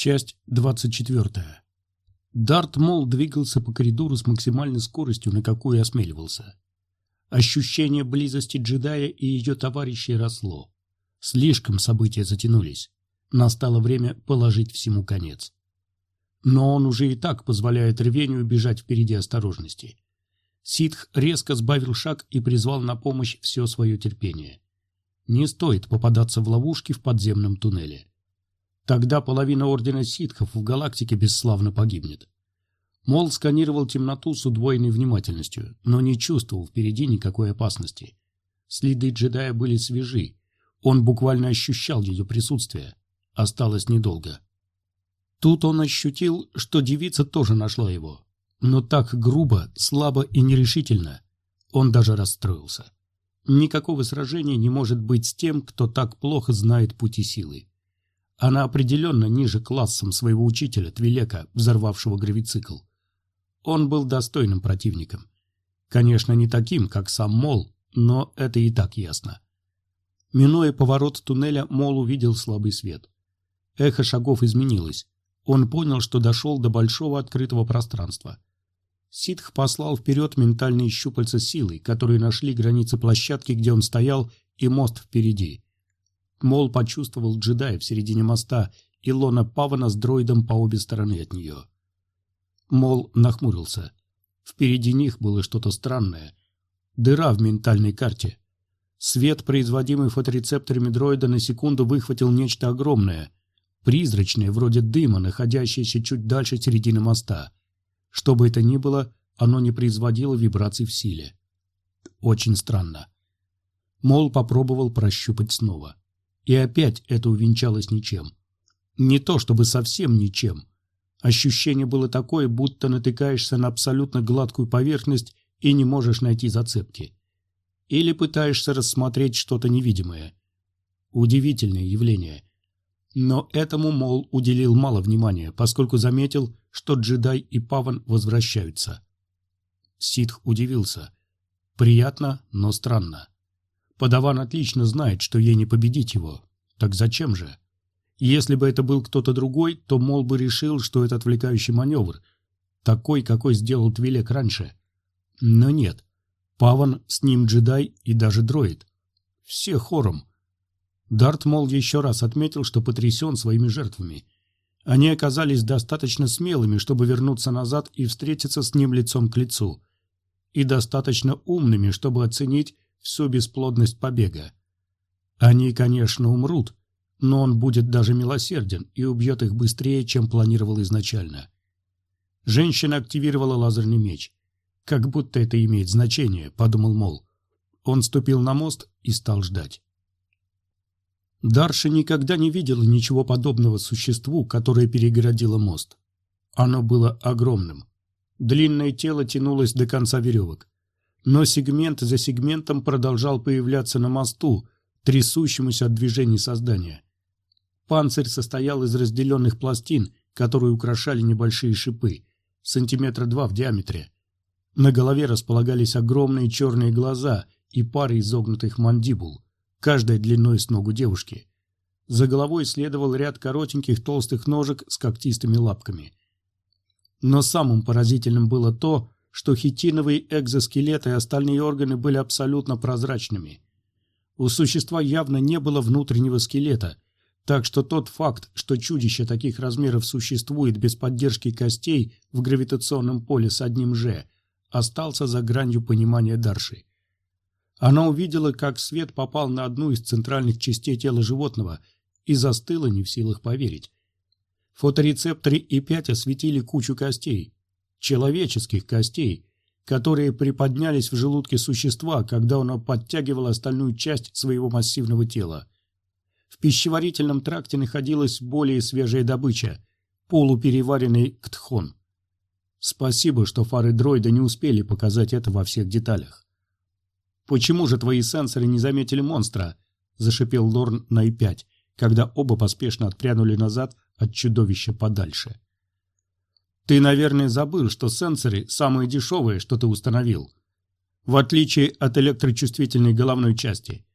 Часть 24. Дарт Мол двигался по коридору с максимальной скоростью, на какую осмеливался. Ощущение близости джедая и ее товарищей росло. Слишком события затянулись. Настало время положить всему конец. Но он уже и так позволяет рвению бежать впереди осторожности. Ситх резко сбавил шаг и призвал на помощь все свое терпение. Не стоит попадаться в ловушки в подземном туннеле. Тогда половина Ордена Ситхов в галактике бесславно погибнет. Мол сканировал темноту с удвоенной внимательностью, но не чувствовал впереди никакой опасности. Следы джедая были свежи. Он буквально ощущал ее присутствие. Осталось недолго. Тут он ощутил, что девица тоже нашла его. Но так грубо, слабо и нерешительно. Он даже расстроился. Никакого сражения не может быть с тем, кто так плохо знает пути силы. Она определенно ниже классом своего учителя Твилека, взорвавшего гравицикл. Он был достойным противником. Конечно, не таким, как сам Мол, но это и так ясно. Минуя поворот туннеля, Мол увидел слабый свет. Эхо шагов изменилось. Он понял, что дошел до большого открытого пространства. Ситх послал вперед ментальные щупальца силы, которые нашли границы площадки, где он стоял, и мост впереди. Мол почувствовал джедая в середине моста и Лона Павана с дроидом по обе стороны от нее. Мол нахмурился. Впереди них было что-то странное. Дыра в ментальной карте. Свет, производимый фоторецепторами дроида, на секунду выхватил нечто огромное, призрачное, вроде дыма, находящееся чуть дальше середины моста. Что бы это ни было, оно не производило вибраций в силе. Очень странно. Мол попробовал прощупать снова. И опять это увенчалось ничем. Не то чтобы совсем ничем. Ощущение было такое, будто натыкаешься на абсолютно гладкую поверхность и не можешь найти зацепки. Или пытаешься рассмотреть что-то невидимое. Удивительное явление. Но этому, мол, уделил мало внимания, поскольку заметил, что джедай и паван возвращаются. Ситх удивился. Приятно, но странно. Подаван отлично знает, что ей не победить его. Так зачем же? Если бы это был кто-то другой, то Мол бы решил, что это отвлекающий маневр, такой, какой сделал Твилек раньше. Но нет. Паван, с ним джедай и даже дроид. Все хором. Дарт Мол еще раз отметил, что потрясен своими жертвами. Они оказались достаточно смелыми, чтобы вернуться назад и встретиться с ним лицом к лицу. И достаточно умными, чтобы оценить, всю бесплодность побега. Они, конечно, умрут, но он будет даже милосерден и убьет их быстрее, чем планировал изначально. Женщина активировала лазерный меч. Как будто это имеет значение, подумал Мол. Он ступил на мост и стал ждать. Дарша никогда не видела ничего подобного существу, которое перегородило мост. Оно было огромным. Длинное тело тянулось до конца веревок но сегмент за сегментом продолжал появляться на мосту, трясущемуся от движений создания. Панцирь состоял из разделенных пластин, которые украшали небольшие шипы, сантиметра два в диаметре. На голове располагались огромные черные глаза и пары изогнутых мандибул, каждая длиной с ногу девушки. За головой следовал ряд коротеньких толстых ножек с когтистыми лапками. Но самым поразительным было то, что хитиновый экзоскелет и остальные органы были абсолютно прозрачными. У существа явно не было внутреннего скелета, так что тот факт, что чудище таких размеров существует без поддержки костей в гравитационном поле с одним «Ж», остался за гранью понимания Дарши. Она увидела, как свет попал на одну из центральных частей тела животного и застыла не в силах поверить. Фоторецепторы И5 осветили кучу костей, человеческих костей, которые приподнялись в желудке существа, когда оно подтягивало остальную часть своего массивного тела. В пищеварительном тракте находилась более свежая добыча – полупереваренный ктхон. Спасибо, что фары дроида не успели показать это во всех деталях. «Почему же твои сенсоры не заметили монстра?» – зашипел Лорн на И-5, когда оба поспешно отпрянули назад от чудовища подальше. Ты, наверное, забыл, что сенсоры самые дешевые, что ты установил. В отличие от электрочувствительной головной части.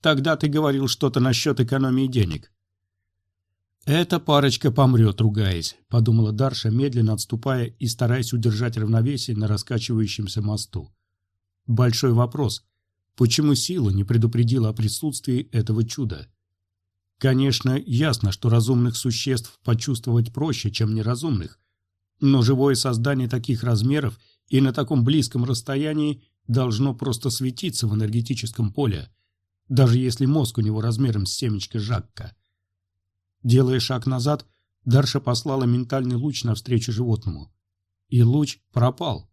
Тогда ты говорил что-то насчет экономии денег. «Эта парочка помрет, ругаясь», — подумала Дарша, медленно отступая и стараясь удержать равновесие на раскачивающемся мосту. Большой вопрос. Почему сила не предупредила о присутствии этого чуда? Конечно, ясно, что разумных существ почувствовать проще, чем неразумных, но живое создание таких размеров и на таком близком расстоянии должно просто светиться в энергетическом поле, даже если мозг у него размером с семечко Жакка. Делая шаг назад, Дарша послала ментальный луч навстречу животному. И луч пропал.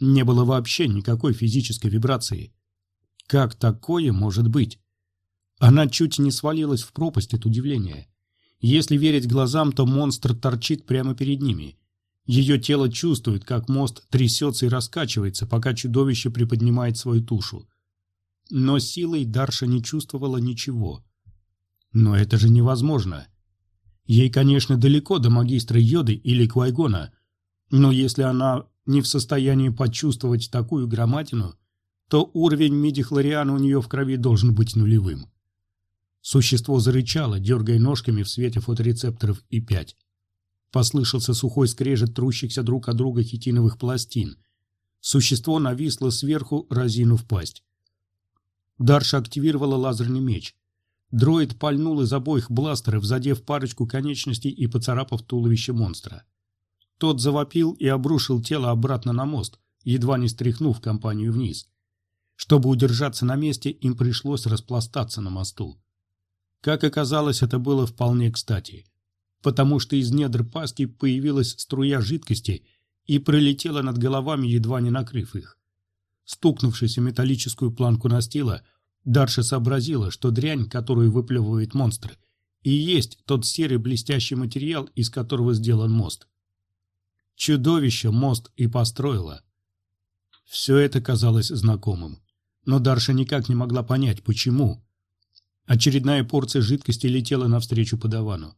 Не было вообще никакой физической вибрации. Как такое может быть? Она чуть не свалилась в пропасть от удивления. Если верить глазам, то монстр торчит прямо перед ними. Ее тело чувствует, как мост трясется и раскачивается, пока чудовище приподнимает свою тушу. Но силой Дарша не чувствовала ничего. Но это же невозможно. Ей, конечно, далеко до магистра Йоды или Квайгона, но если она не в состоянии почувствовать такую громадину, то уровень мидихлориана у нее в крови должен быть нулевым. Существо зарычало, дергая ножками в свете фоторецепторов И5. Послышался сухой скрежет трущихся друг от друга хитиновых пластин. Существо нависло сверху, разинув пасть. Дарша активировала лазерный меч. Дроид пальнул из обоих бластеров, задев парочку конечностей и поцарапав туловище монстра. Тот завопил и обрушил тело обратно на мост, едва не стряхнув компанию вниз. Чтобы удержаться на месте, им пришлось распластаться на мосту. Как оказалось, это было вполне кстати, потому что из недр пасти появилась струя жидкости и пролетела над головами, едва не накрыв их. Стукнувшись о металлическую планку настила, Дарша сообразила, что дрянь, которую выплевывает монстр, и есть тот серый блестящий материал, из которого сделан мост. Чудовище мост и построило. Все это казалось знакомым, но Дарша никак не могла понять, почему. Очередная порция жидкости летела навстречу подавану.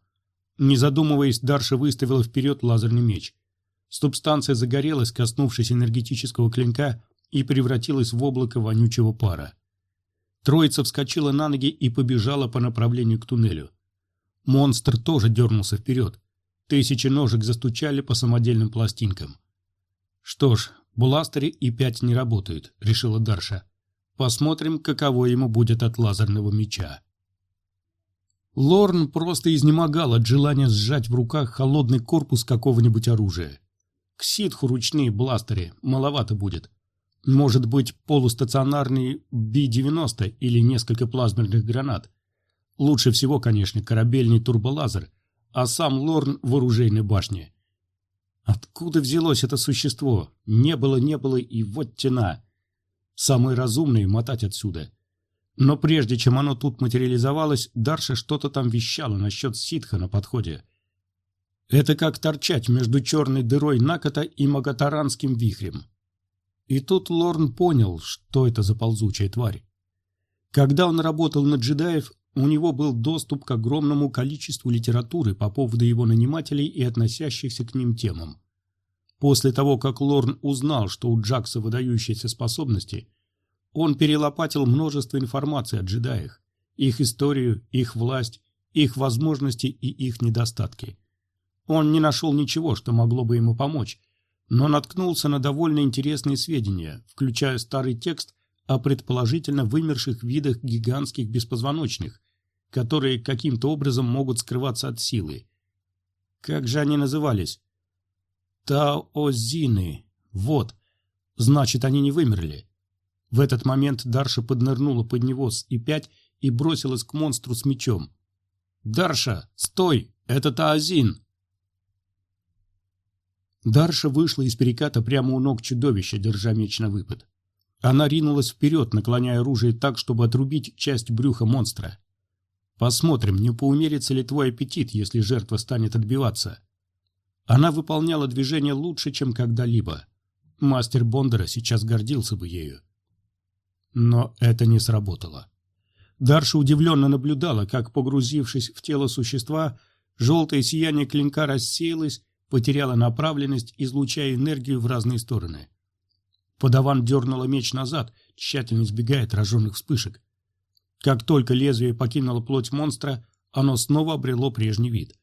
Не задумываясь, Дарша выставила вперед лазерный меч. Субстанция загорелась, коснувшись энергетического клинка, и превратилась в облако вонючего пара. Троица вскочила на ноги и побежала по направлению к туннелю. Монстр тоже дернулся вперед. Тысячи ножек застучали по самодельным пластинкам. «Что ж, бластеры и пять не работают», — решила Дарша. «Посмотрим, каково ему будет от лазерного меча». Лорн просто изнемогал от желания сжать в руках холодный корпус какого-нибудь оружия. К ситху ручные бластеры маловато будет. Может быть, полустационарный Би-90 или несколько плазменных гранат. Лучше всего, конечно, корабельный турболазер, а сам Лорн в оружейной башне. Откуда взялось это существо? Не было, не было, и вот тена. Самое разумное — мотать отсюда. Но прежде чем оно тут материализовалось, Дарша что-то там вещала насчет ситха на подходе. Это как торчать между черной дырой Наката и Магатаранским вихрем. И тут Лорн понял, что это за ползучая тварь. Когда он работал на джедаев, у него был доступ к огромному количеству литературы по поводу его нанимателей и относящихся к ним темам. После того, как Лорн узнал, что у Джакса выдающиеся способности, он перелопатил множество информации о джедаях, их историю, их власть, их возможности и их недостатки. Он не нашел ничего, что могло бы ему помочь, но наткнулся на довольно интересные сведения, включая старый текст о предположительно вымерших видах гигантских беспозвоночных, которые каким-то образом могут скрываться от силы. Как же они назывались? Таозины. Вот. Значит, они не вымерли. В этот момент Дарша поднырнула под него с И-5 и бросилась к монстру с мечом. «Дарша, стой! Это Таозин!» Дарша вышла из переката прямо у ног чудовища, держа меч на выпад. Она ринулась вперед, наклоняя оружие так, чтобы отрубить часть брюха монстра. Посмотрим, не поумерится ли твой аппетит, если жертва станет отбиваться. Она выполняла движение лучше, чем когда-либо. Мастер Бондара сейчас гордился бы ею. Но это не сработало. Дарша удивленно наблюдала, как, погрузившись в тело существа, желтое сияние клинка рассеялось, потеряла направленность, излучая энергию в разные стороны. Подаван дернула меч назад, тщательно избегая отраженных вспышек. Как только лезвие покинуло плоть монстра, оно снова обрело прежний вид.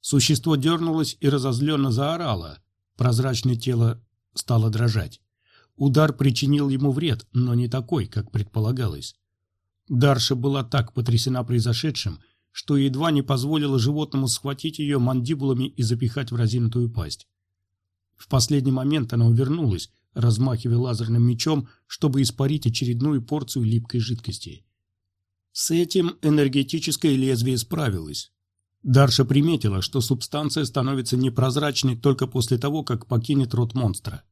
Существо дернулось и разозленно заорало. Прозрачное тело стало дрожать. Удар причинил ему вред, но не такой, как предполагалось. Дарша была так потрясена произошедшим, что едва не позволила животному схватить ее мандибулами и запихать в разинутую пасть. В последний момент она увернулась, размахивая лазерным мечом, чтобы испарить очередную порцию липкой жидкости. С этим энергетическое лезвие справилось. Дарша приметила, что субстанция становится непрозрачной только после того, как покинет рот монстра.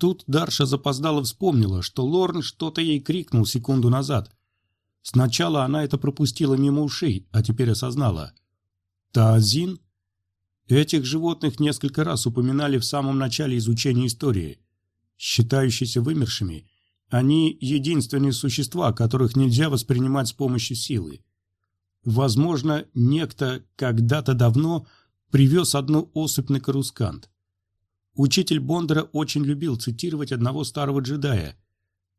Тут Дарша запоздала вспомнила, что Лорн что-то ей крикнул секунду назад. Сначала она это пропустила мимо ушей, а теперь осознала. Таазин? Этих животных несколько раз упоминали в самом начале изучения истории. Считающиеся вымершими, они единственные существа, которых нельзя воспринимать с помощью силы. Возможно, некто когда-то давно привез одну особь на Карускант. Учитель Бондара очень любил цитировать одного старого джедая.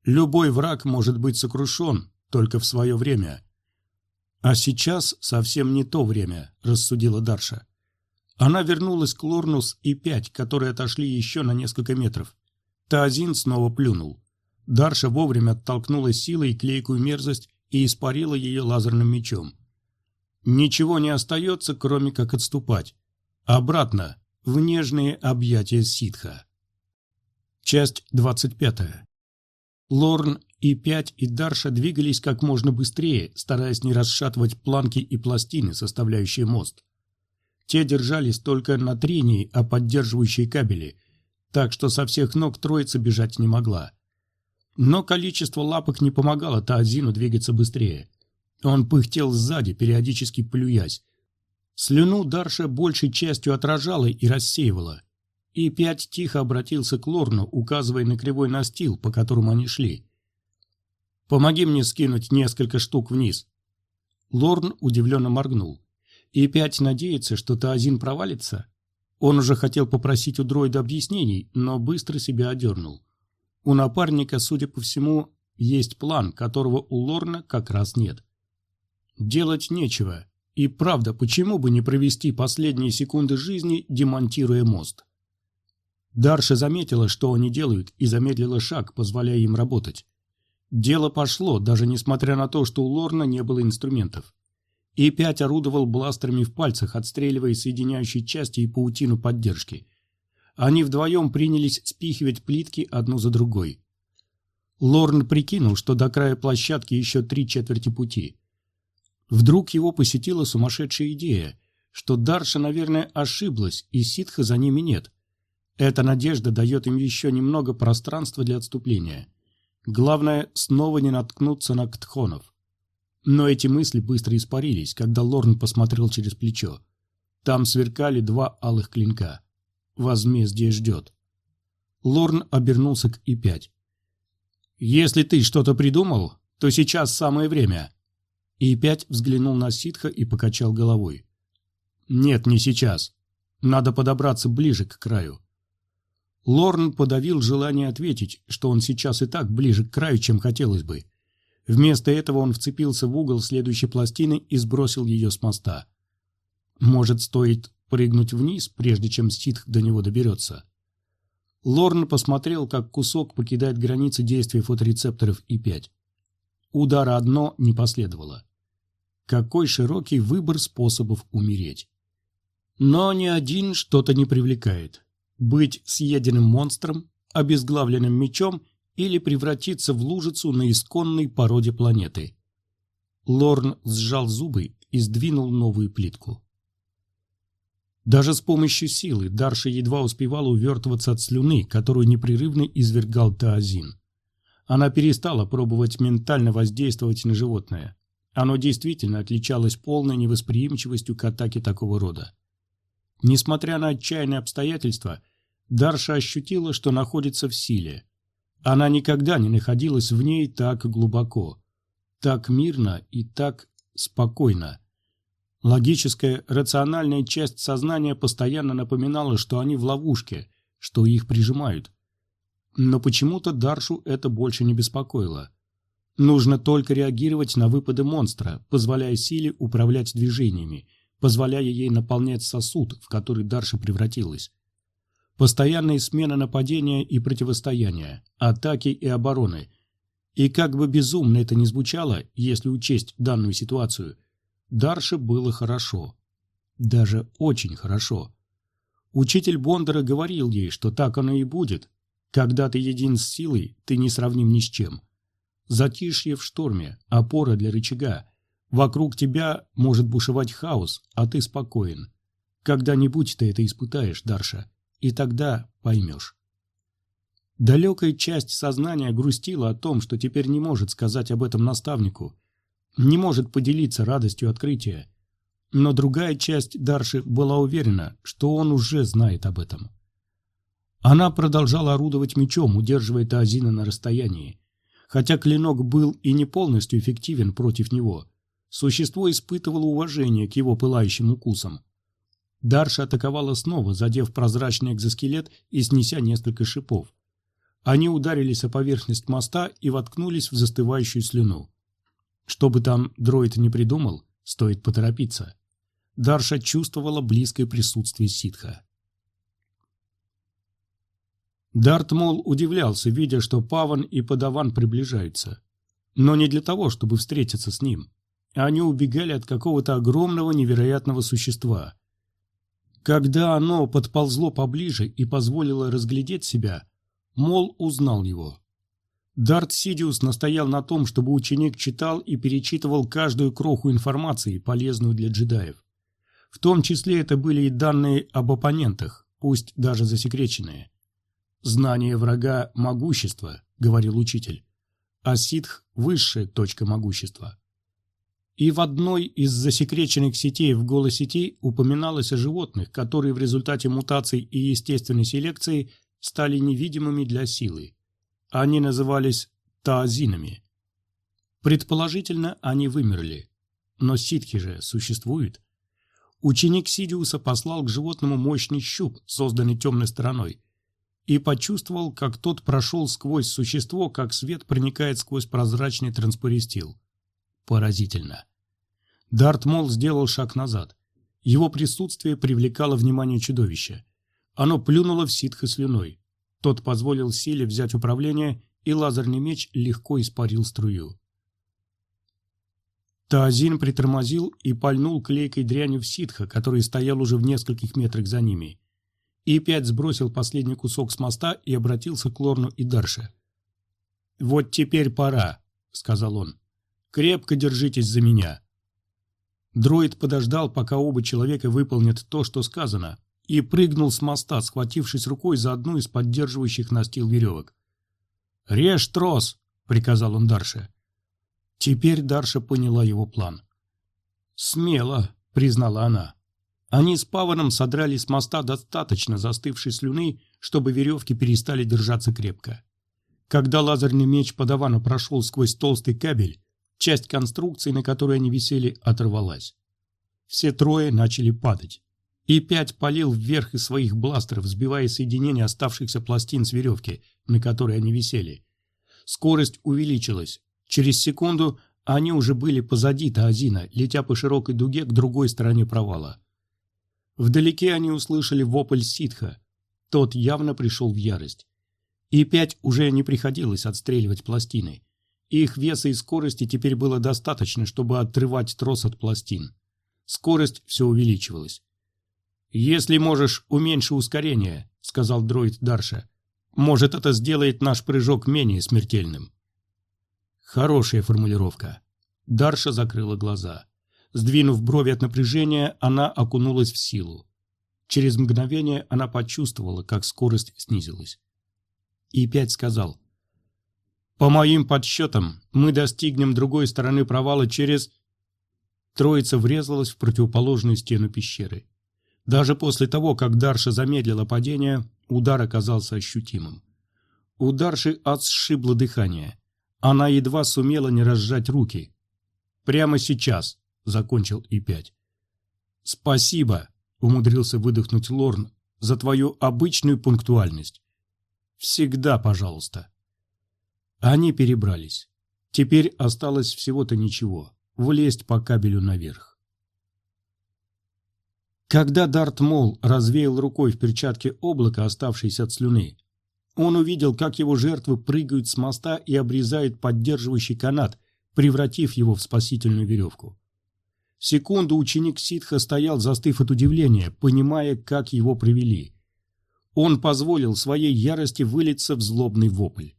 «Любой враг может быть сокрушен, только в свое время». «А сейчас совсем не то время», – рассудила Дарша. Она вернулась к Лорнус и пять, которые отошли еще на несколько метров. Таазин снова плюнул. Дарша вовремя оттолкнула силой клейкую мерзость и испарила ее лазерным мечом. Ничего не остается, кроме как отступать. Обратно, в нежные объятия ситха. Часть 25. Лорн и Пять и Дарша двигались как можно быстрее, стараясь не расшатывать планки и пластины, составляющие мост. Те держались только на трении о поддерживающей кабели, так что со всех ног троица бежать не могла. Но количество лапок не помогало Таазину двигаться быстрее. Он пыхтел сзади, периодически плюясь. Слюну Дарша большей частью отражала и рассеивала. И пять тихо обратился к Лорну, указывая на кривой настил, по которому они шли. «Помоги мне скинуть несколько штук вниз». Лорн удивленно моргнул. И пять надеется, что Таазин провалится? Он уже хотел попросить у дроида объяснений, но быстро себя одернул. У напарника, судя по всему, есть план, которого у Лорна как раз нет. Делать нечего. И правда, почему бы не провести последние секунды жизни, демонтируя мост? Дарша заметила, что они делают, и замедлила шаг, позволяя им работать. Дело пошло, даже несмотря на то, что у Лорна не было инструментов. И пять орудовал бластерами в пальцах, отстреливая соединяющие части и паутину поддержки. Они вдвоем принялись спихивать плитки одну за другой. Лорн прикинул, что до края площадки еще три четверти пути. Вдруг его посетила сумасшедшая идея, что Дарша, наверное, ошиблась, и ситха за ними нет. Эта надежда дает им еще немного пространства для отступления. Главное, снова не наткнуться на ктхонов. Но эти мысли быстро испарились, когда Лорн посмотрел через плечо. Там сверкали два алых клинка. Возмездие ждет. Лорн обернулся к И-5. «Если ты что-то придумал, то сейчас самое время. И опять взглянул на ситха и покачал головой. «Нет, не сейчас. Надо подобраться ближе к краю». Лорн подавил желание ответить, что он сейчас и так ближе к краю, чем хотелось бы. Вместо этого он вцепился в угол следующей пластины и сбросил ее с моста. Может, стоит прыгнуть вниз, прежде чем ситх до него доберется? Лорн посмотрел, как кусок покидает границы действия фоторецепторов И-5. Удара одно не последовало. Какой широкий выбор способов умереть. Но ни один что-то не привлекает. Быть съеденным монстром, обезглавленным мечом или превратиться в лужицу на исконной породе планеты. Лорн сжал зубы и сдвинул новую плитку. Даже с помощью силы Дарша едва успевала увертываться от слюны, которую непрерывно извергал Таазин. Она перестала пробовать ментально воздействовать на животное. Оно действительно отличалось полной невосприимчивостью к атаке такого рода. Несмотря на отчаянные обстоятельства, Дарша ощутила, что находится в силе. Она никогда не находилась в ней так глубоко, так мирно и так спокойно. Логическая, рациональная часть сознания постоянно напоминала, что они в ловушке, что их прижимают. Но почему-то Даршу это больше не беспокоило. Нужно только реагировать на выпады монстра, позволяя силе управлять движениями, позволяя ей наполнять сосуд, в который Дарша превратилась. Постоянные смены нападения и противостояния, атаки и обороны. И как бы безумно это ни звучало, если учесть данную ситуацию, Дарше было хорошо. Даже очень хорошо. Учитель Бондара говорил ей, что так оно и будет. Когда ты един с силой, ты не сравним ни с чем. Затишье в шторме, опора для рычага. Вокруг тебя может бушевать хаос, а ты спокоен. Когда-нибудь ты это испытаешь, Дарша, и тогда поймешь. Далекая часть сознания грустила о том, что теперь не может сказать об этом наставнику, не может поделиться радостью открытия. Но другая часть Дарши была уверена, что он уже знает об этом. Она продолжала орудовать мечом, удерживая Таазина на расстоянии. Хотя клинок был и не полностью эффективен против него, существо испытывало уважение к его пылающим укусам. Дарша атаковала снова, задев прозрачный экзоскелет и снеся несколько шипов. Они ударились о поверхность моста и воткнулись в застывающую слюну. Что бы там дроид не придумал, стоит поторопиться. Дарша чувствовала близкое присутствие ситха. Дартмол удивлялся, видя, что Паван и Подаван приближаются. Но не для того, чтобы встретиться с ним. Они убегали от какого-то огромного невероятного существа. Когда оно подползло поближе и позволило разглядеть себя, Мол узнал его. Дарт Сидиус настоял на том, чтобы ученик читал и перечитывал каждую кроху информации, полезную для джедаев. В том числе это были и данные об оппонентах, пусть даже засекреченные. «Знание врага – могущество», – говорил учитель, а ситх – высшая точка могущества. И в одной из засекреченных сетей в голосети упоминалось о животных, которые в результате мутаций и естественной селекции стали невидимыми для силы. Они назывались таазинами. Предположительно, они вымерли. Но ситхи же существуют. Ученик Сидиуса послал к животному мощный щуп, созданный темной стороной, и почувствовал, как тот прошел сквозь существо, как свет проникает сквозь прозрачный транспористил. Поразительно. Дарт Мол сделал шаг назад. Его присутствие привлекало внимание чудовища. Оно плюнуло в ситха слюной. Тот позволил силе взять управление, и лазерный меч легко испарил струю. Таазин притормозил и пальнул клейкой дрянью в ситха, который стоял уже в нескольких метрах за ними. И пять сбросил последний кусок с моста и обратился к Лорну и Дарше. «Вот теперь пора», — сказал он. «Крепко держитесь за меня». Дроид подождал, пока оба человека выполнят то, что сказано, и прыгнул с моста, схватившись рукой за одну из поддерживающих настил веревок. «Режь трос!» — приказал он Дарше. Теперь Дарша поняла его план. «Смело», — признала она. Они с Паваном содрали с моста достаточно застывшей слюны, чтобы веревки перестали держаться крепко. Когда лазерный меч подавана прошел сквозь толстый кабель, часть конструкции, на которой они висели, оторвалась. Все трое начали падать. И пять полил вверх из своих бластеров, сбивая соединение оставшихся пластин с веревки, на которой они висели. Скорость увеличилась. Через секунду они уже были позади Таазина, летя по широкой дуге к другой стороне провала. Вдалеке они услышали вопль ситха. Тот явно пришел в ярость. И пять уже не приходилось отстреливать пластины. Их веса и скорости теперь было достаточно, чтобы отрывать трос от пластин. Скорость все увеличивалась. «Если можешь, уменьши ускорение», — сказал дроид Дарша. «Может, это сделает наш прыжок менее смертельным». Хорошая формулировка. Дарша закрыла глаза. Сдвинув брови от напряжения, она окунулась в силу. Через мгновение она почувствовала, как скорость снизилась. И пять сказал. «По моим подсчетам, мы достигнем другой стороны провала через...» Троица врезалась в противоположную стену пещеры. Даже после того, как Дарша замедлила падение, удар оказался ощутимым. У Дарши отсшибло дыхание. Она едва сумела не разжать руки. Прямо сейчас, — закончил И-5. «Спасибо», — умудрился выдохнуть Лорн, — «за твою обычную пунктуальность. Всегда пожалуйста». Они перебрались. Теперь осталось всего-то ничего – влезть по кабелю наверх. Когда Дарт Мол развеял рукой в перчатке облако, оставшееся от слюны, он увидел, как его жертвы прыгают с моста и обрезают поддерживающий канат, превратив его в спасительную веревку. Секунду ученик ситха стоял, застыв от удивления, понимая, как его привели. Он позволил своей ярости вылиться в злобный вопль.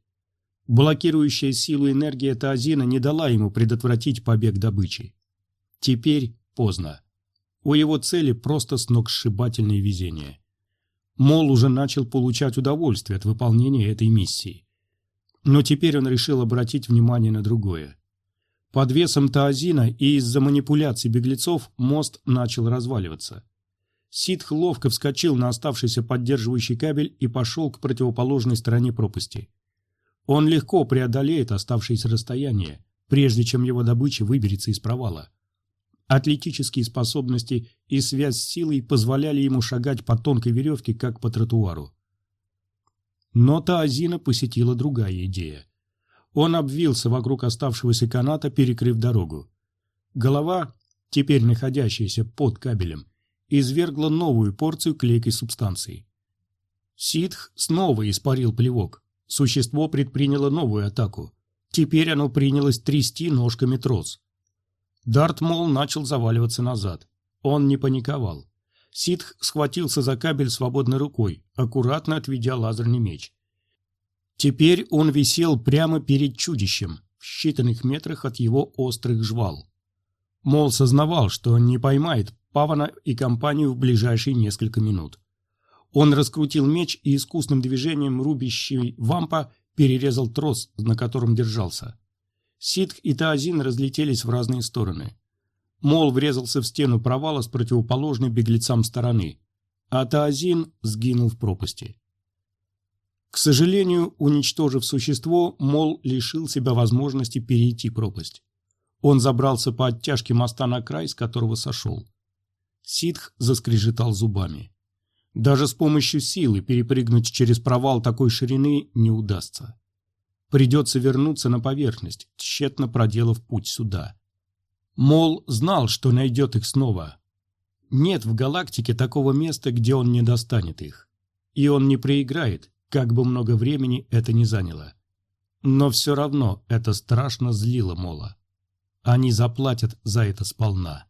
Блокирующая силу энергия Таазина не дала ему предотвратить побег добычи. Теперь поздно. У его цели просто сногсшибательное везение. Мол уже начал получать удовольствие от выполнения этой миссии. Но теперь он решил обратить внимание на другое. Под весом Таазина и из-за манипуляций беглецов мост начал разваливаться. Ситх ловко вскочил на оставшийся поддерживающий кабель и пошел к противоположной стороне пропасти. Он легко преодолеет оставшееся расстояние, прежде чем его добыча выберется из провала. Атлетические способности и связь с силой позволяли ему шагать по тонкой веревке, как по тротуару. Но Таазина посетила другая идея. Он обвился вокруг оставшегося каната, перекрыв дорогу. Голова, теперь находящаяся под кабелем, извергла новую порцию клейкой субстанции. Ситх снова испарил плевок. Существо предприняло новую атаку. Теперь оно принялось трясти ножками трос. Дартмол начал заваливаться назад. Он не паниковал. Ситх схватился за кабель свободной рукой, аккуратно отведя лазерный меч. Теперь он висел прямо перед чудищем, в считанных метрах от его острых жвал. Мол сознавал, что не поймает Павана и компанию в ближайшие несколько минут. Он раскрутил меч и искусным движением рубящий вампа перерезал трос, на котором держался. Ситх и Таазин разлетелись в разные стороны. Мол врезался в стену провала с противоположной беглецам стороны, а Таазин сгинул в пропасти. К сожалению, уничтожив существо, Мол лишил себя возможности перейти пропасть. Он забрался по оттяжке моста на край, с которого сошел. Ситх заскрежетал зубами. Даже с помощью силы перепрыгнуть через провал такой ширины не удастся. Придется вернуться на поверхность, тщетно проделав путь сюда. Мол знал, что найдет их снова. Нет в галактике такого места, где он не достанет их. И он не проиграет, как бы много времени это ни заняло. Но все равно это страшно злило Мола. Они заплатят за это сполна.